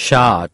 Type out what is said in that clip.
shot.